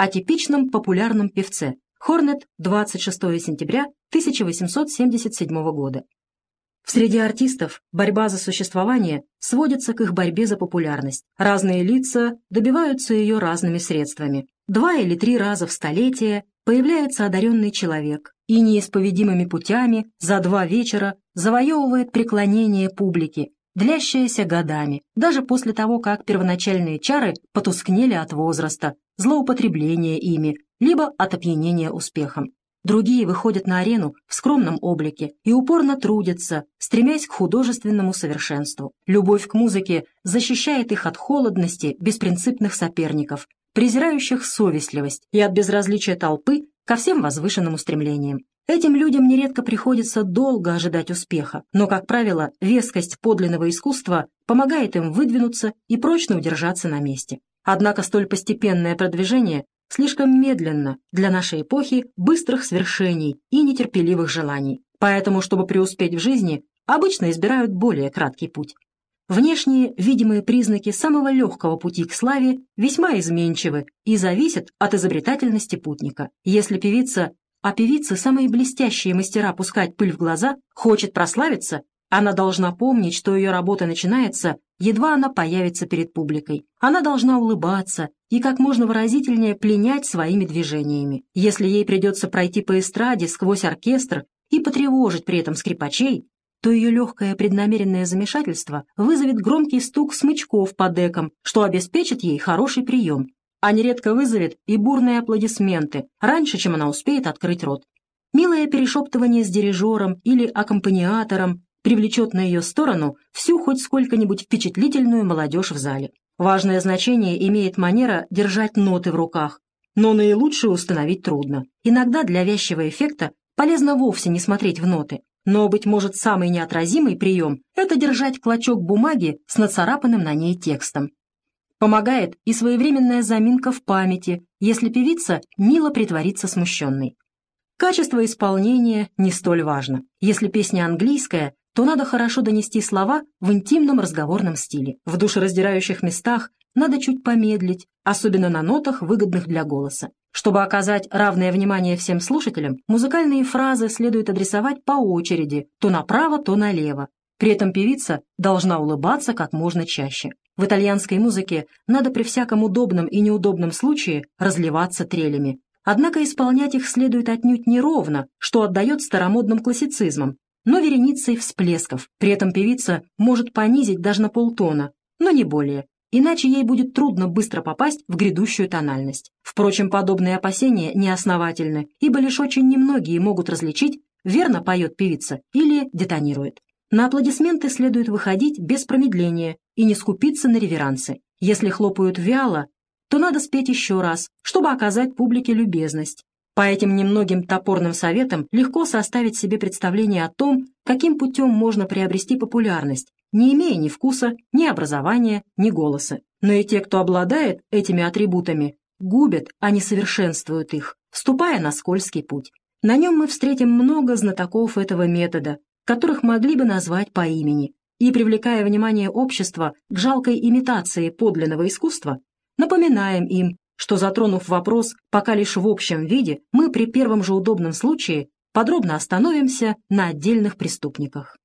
о типичном популярном певце. Хорнет, 26 сентября 1877 года. Среди артистов борьба за существование сводится к их борьбе за популярность. Разные лица добиваются ее разными средствами. Два или три раза в столетие появляется одаренный человек и неисповедимыми путями за два вечера завоевывает преклонение публики, длящееся годами, даже после того, как первоначальные чары потускнели от возраста, злоупотребления ими, либо от опьянения успехом. Другие выходят на арену в скромном облике и упорно трудятся, стремясь к художественному совершенству. Любовь к музыке защищает их от холодности беспринципных соперников, презирающих совестливость и от безразличия толпы ко всем возвышенным устремлениям. Этим людям нередко приходится долго ожидать успеха, но, как правило, вескость подлинного искусства помогает им выдвинуться и прочно удержаться на месте. Однако столь постепенное продвижение слишком медленно для нашей эпохи быстрых свершений и нетерпеливых желаний. Поэтому, чтобы преуспеть в жизни, обычно избирают более краткий путь. Внешние видимые признаки самого легкого пути к славе весьма изменчивы и зависят от изобретательности путника. Если певица, а певицы самые блестящие мастера пускать пыль в глаза, хочет прославиться, она должна помнить, что ее работа начинается, едва она появится перед публикой. Она должна улыбаться и как можно выразительнее пленять своими движениями. Если ей придется пройти по эстраде сквозь оркестр и потревожить при этом скрипачей, то ее легкое преднамеренное замешательство вызовет громкий стук смычков по декам, что обеспечит ей хороший прием, а нередко вызовет и бурные аплодисменты, раньше, чем она успеет открыть рот. Милое перешептывание с дирижером или аккомпаниатором привлечет на ее сторону всю хоть сколько-нибудь впечатлительную молодежь в зале. Важное значение имеет манера держать ноты в руках, но наилучшее установить трудно. Иногда для вязчего эффекта полезно вовсе не смотреть в ноты, но, быть может, самый неотразимый прием – это держать клочок бумаги с нацарапанным на ней текстом. Помогает и своевременная заминка в памяти, если певица мило притворится смущенной. Качество исполнения не столь важно. Если песня английская, то надо хорошо донести слова в интимном разговорном стиле. В душераздирающих местах надо чуть помедлить, особенно на нотах, выгодных для голоса. Чтобы оказать равное внимание всем слушателям, музыкальные фразы следует адресовать по очереди, то направо, то налево. При этом певица должна улыбаться как можно чаще. В итальянской музыке надо при всяком удобном и неудобном случае разливаться трелями. Однако исполнять их следует отнюдь неровно, что отдает старомодным классицизмом, но вереницей всплесков. При этом певица может понизить даже на полтона, но не более, иначе ей будет трудно быстро попасть в грядущую тональность. Впрочем, подобные опасения неосновательны, ибо лишь очень немногие могут различить, верно поет певица или детонирует. На аплодисменты следует выходить без промедления и не скупиться на реверансы. Если хлопают вяло, то надо спеть еще раз, чтобы оказать публике любезность. По этим немногим топорным советам легко составить себе представление о том, каким путем можно приобрести популярность, не имея ни вкуса, ни образования, ни голоса. Но и те, кто обладает этими атрибутами, губят, а не совершенствуют их, вступая на скользкий путь. На нем мы встретим много знатоков этого метода, которых могли бы назвать по имени, и, привлекая внимание общества к жалкой имитации подлинного искусства, напоминаем им, что, затронув вопрос пока лишь в общем виде, мы при первом же удобном случае подробно остановимся на отдельных преступниках.